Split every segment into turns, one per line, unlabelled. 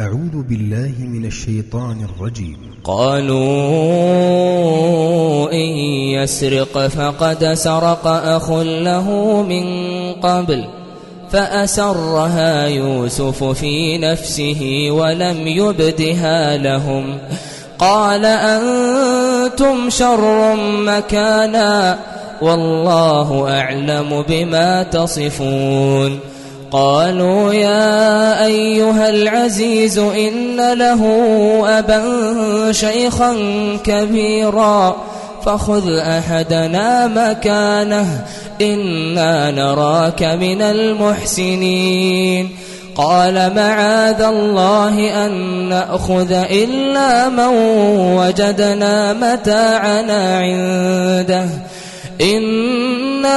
أعوذ بالله من الشيطان الرجيم.
قالوا إن يسرق فقد سرق أخ له من قبل فأسرها يوسف في نفسه ولم يبدها لهم. قال أنتم شر مكانا والله أعلم بما تصفون. قالوا يا أيها العزيز إن له أبا شيخا كبيرا فخذ أحدنا مكانه إنا نراك من المحسنين قال معاذ الله أن نأخذ إلا من وجدنا متاعنا عنده إنا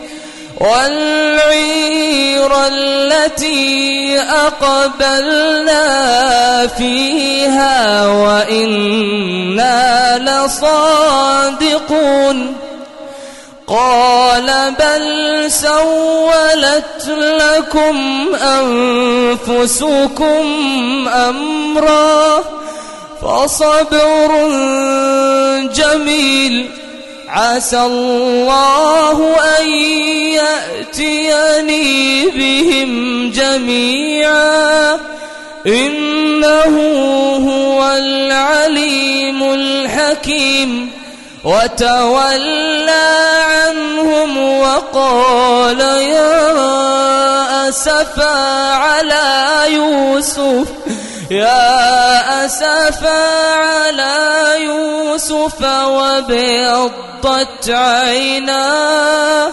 والعير التي أقبلنا فيها وإنا لصادقون. قال بل سولت لكم أنفسكم أمرا فصبر جميل. عسى الله أن يأتيني بهم جميعا. إنه هو العليم الحكيم. وتولى عنهم وقال يا أسفا على يوسف. يا أسفا على يوسف وابيضت عيناه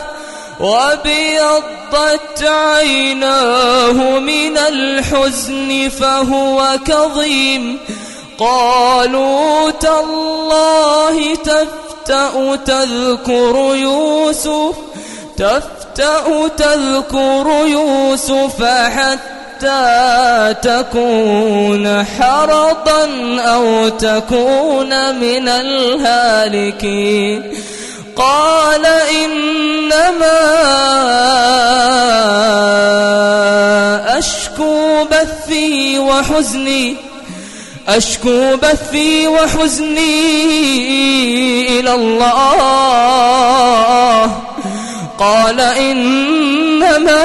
وابيضت عيناه من الحزن فهو كظيم. قالوا تالله تفتأ تذكر يوسف تفتأ تذكر يوسف حتى تكون حرضا أو تكون من الهالكين. قال إنما أشكو بثي وحزني أشكو بثي وحزني إلى الله. قال إنما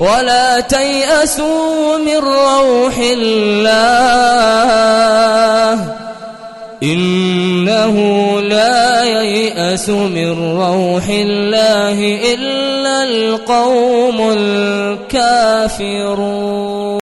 ولا تيأسوا من روح الله. إنه لا ييأس من روح الله إلا القوم الكافرون.